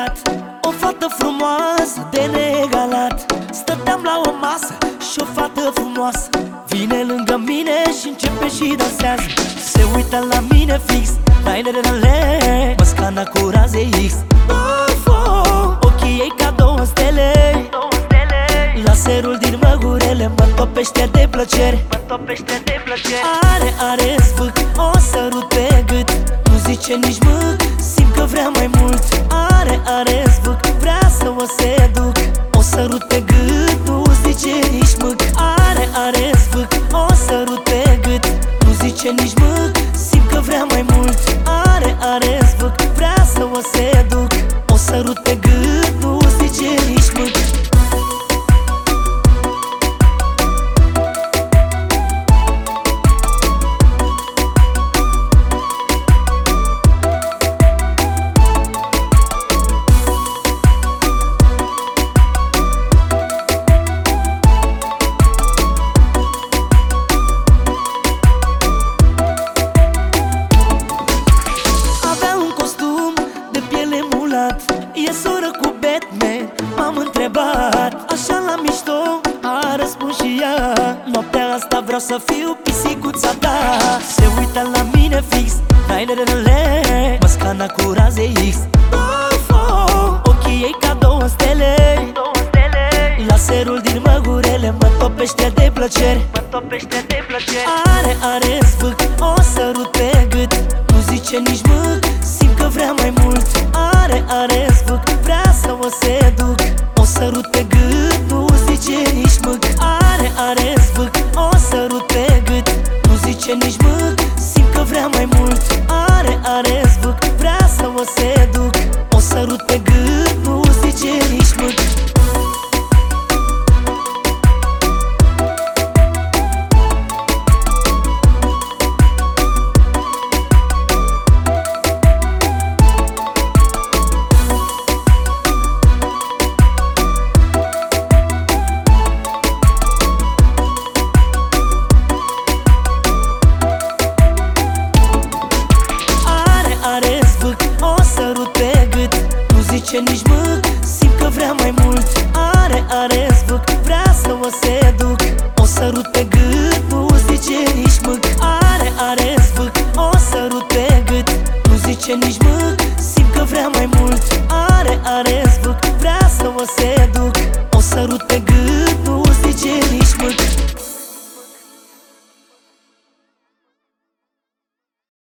băiat O fată frumoasă de neegalat Stăteam la o masă și o fată frumoasă Vine lângă mine și începe și dansează. Se uită la mine fix le Mă scana cu raze X. Of, oh, ochii ei ca două stele. Laserul din măgurele mă topește de plăcere. Mă topește de plăcere. Are, are zvâc, o sărut pe gât. Nu zice nici mâc, simt că vrea mai mult. Are, are zvâc, vrea să o seduc. O sărut pe gât, nu zice nici mâc Are, are zvâc, o sărut pe gât. Nu zice nici mâc, simt că vrea mai mult E soră cu Batman, m-am întrebat Așa la mișto, a răspuns și ea Noaptea asta vreau să fiu pisicuța ta. Se uită la mine fix, le Mă scana cu raze X. Of, oh, ochii ei ca două stele. Laserul din măgurele mă topește de plăcere Mă topește de plăcere Are, are zvâc, o sărut pe gât. Nu zice nici Are, are zvâc, vrea să o seduc. O sărut zice nici mâc Simt că vrea mai mult. Are, are zvâc Vrea să o seduc. O sărut pe gât Nu zice nici mâc Are, are zvâc O sărut pe gât. Nu zice nici mâc